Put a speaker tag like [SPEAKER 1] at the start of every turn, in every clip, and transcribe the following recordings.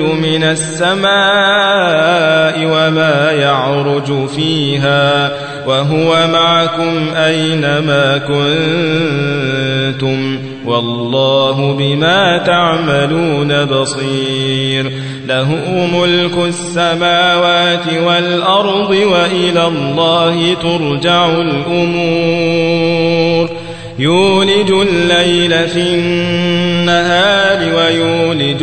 [SPEAKER 1] ينزل من السماء وما يعرج فيها وهو معكم أينما كنتم والله بما تعملون بصير له ملك السماوات والأرض وإلى الله ترجع الأمور يولج الليل في النهار ويولج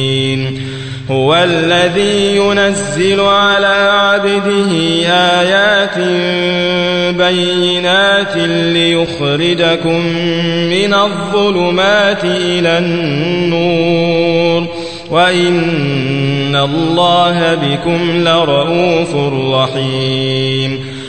[SPEAKER 1] هو الذي ينزل على عبده آيات بينات ليخرجكم من الظلمات إلى النور وإن الله بكم لرءوف رحيم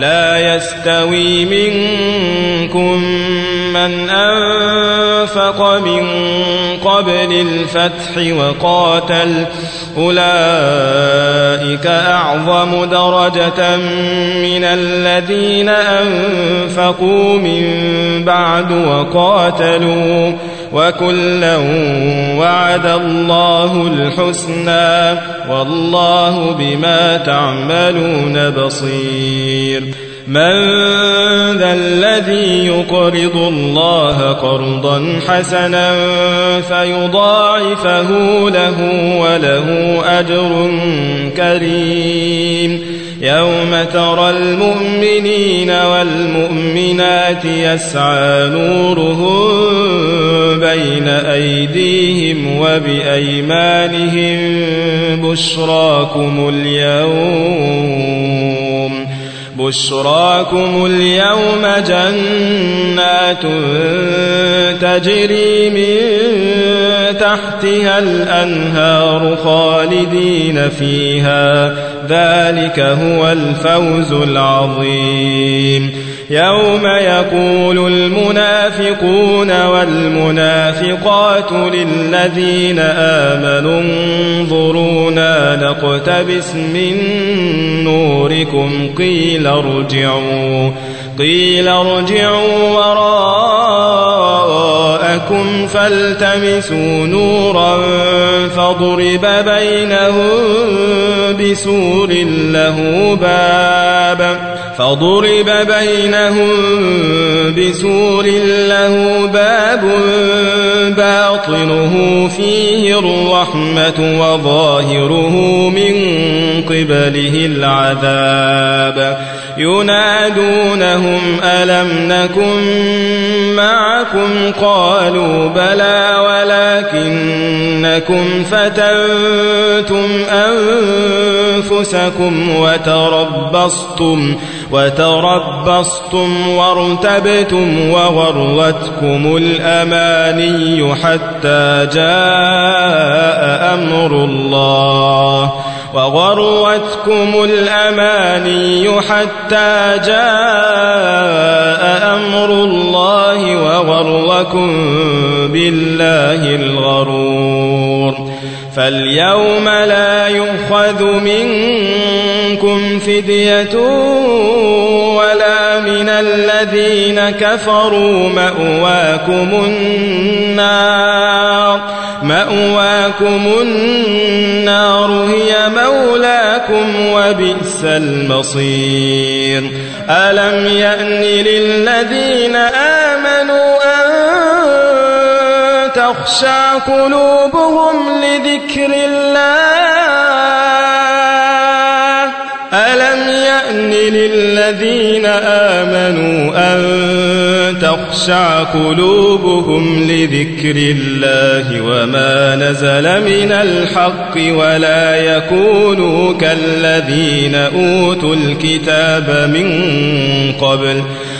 [SPEAKER 1] لا يستوي منكم من أنفق من قبل الفتح وقاتل أولئك أعظم درجة من الذين أنفقوا من بعد وقاتلوا وكلا وعد الله الحسنى والله بما تعملون بصير من ذا الذي يقرض الله قرضا حسنا فيضاعفه له وله أجر كريم يوم ترى المؤمنين والمؤمنات يسعى نورهم بين أيديهم وبأيمانهم بشراكم اليوم بشراكم اليوم جنات تجري من تحتها الأنهار خالدين فيها ذلك هو الفوز العظيم يوم يقول المنافقون والمنافقات للذين آمنوا انظرونا نقتبس من نوركم قيل ارجعوا قيل ارجعوا وراءكم أبصاركم فالتمسوا نورا فاضرب بينهم بسور له باب فاضرب بينهم بسور له باب باب باطنه فيه الرحمة وظاهره من قبله العذاب ينادونهم ألم نكن معكم قالوا بلى ولكنكم فتنتم أنفسكم وتربصتم وتربصتم وارتبتم وغرتكم الأرض الأماني حتى جاء أمر الله وغروتكم الأماني حتى جاء أمر الله وغركم بالله الغرور فاليوم لا يؤخذ منكم فدية ولا من الذين كفروا مأواكم النار مأواكم النار هي مولاكم وبئس المصير ألم يأن للذين آمنوا أن تخشى قلوبهم لذكر الله للذين آمنوا أن تخشع قلوبهم لذكر الله وما نزل من الحق ولا يكونوا كالذين أوتوا الكتاب من قبل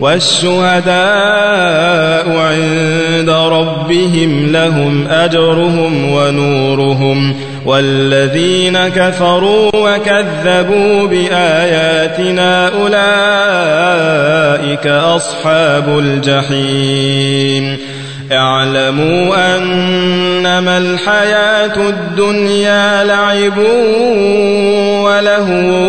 [SPEAKER 1] والشهداء عند ربهم لهم أجرهم ونورهم والذين كفروا وكذبوا بآياتنا أولئك أصحاب الجحيم اعلموا أنما الحياة الدنيا لعب ولهو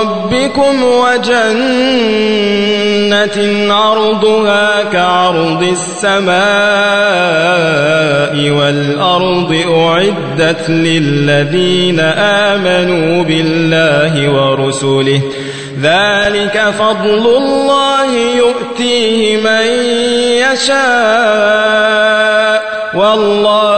[SPEAKER 1] ربكم وجنة عرضها كعرض السماء والأرض أعدت للذين آمنوا بالله ورسله ذلك فضل الله يؤتيه من يشاء والله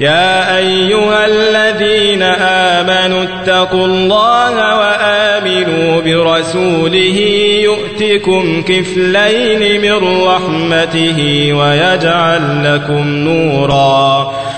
[SPEAKER 1] يا أيها الذين آمنوا اتقوا الله وآمنوا برسوله يؤتكم كفلين من رحمته ويجعل لكم نوراً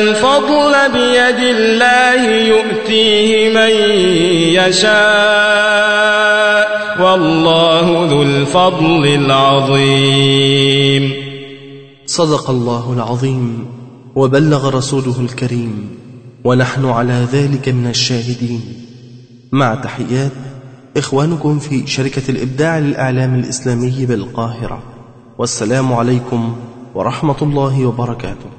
[SPEAKER 1] الفضل بيد الله يؤتيه من يشاء والله ذو الفضل العظيم صدق الله العظيم وبلغ رسوله الكريم ونحن على ذلك من الشاهدين مع تحيات إخوانكم في شركة الإبداع للإعلام الإسلامي بالقاهرة والسلام عليكم ورحمة الله وبركاته